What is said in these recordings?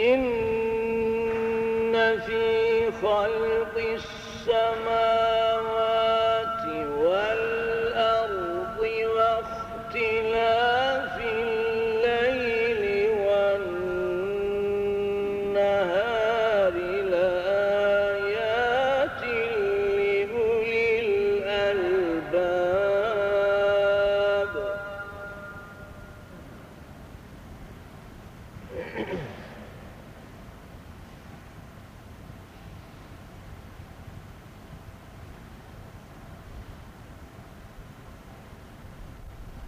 إن في خلق السماوات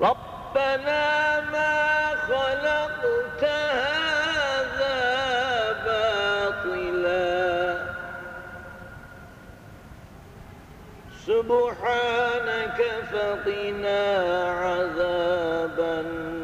ربنا ما خلقت هذا باطلا. سبحانك فقنا عذاب النار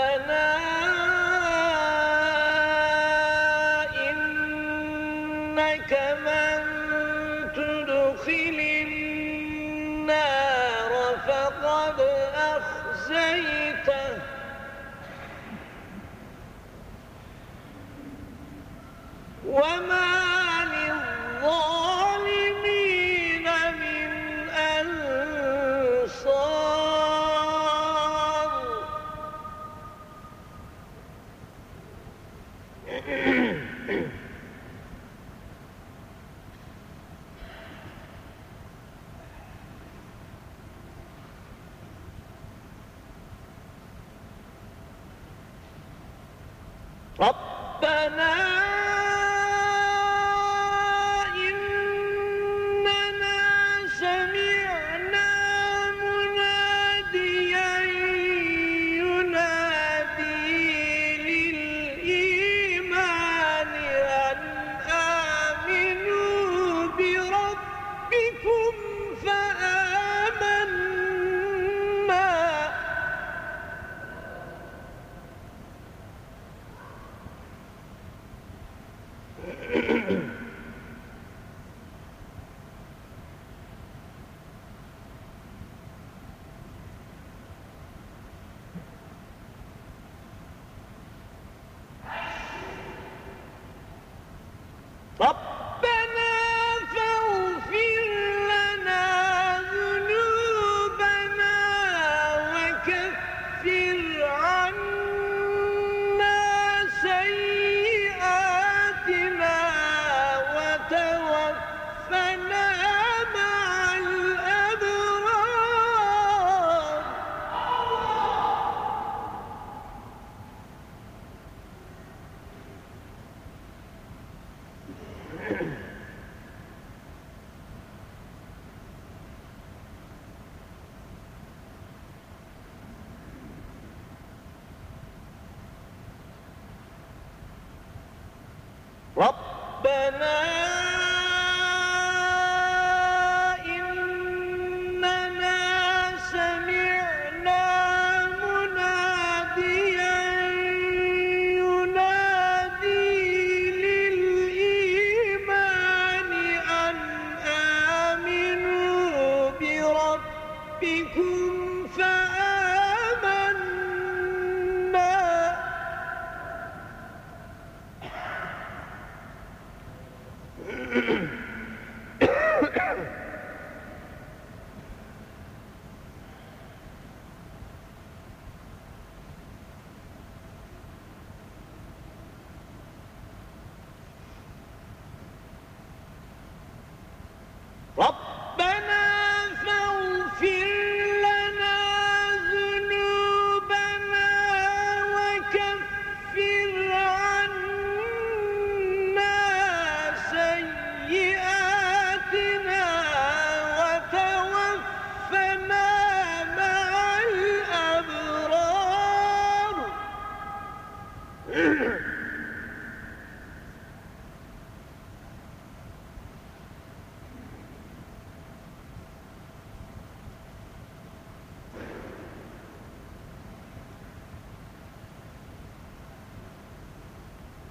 ربنا إنك من تدخل النار فقد أخزيته. وما ربنا ปั๊บ ربنا ربنا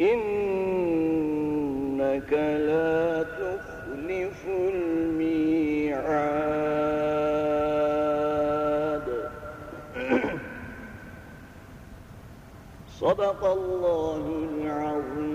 إنك لا تخلف الميعاد. صدق الله العظيم.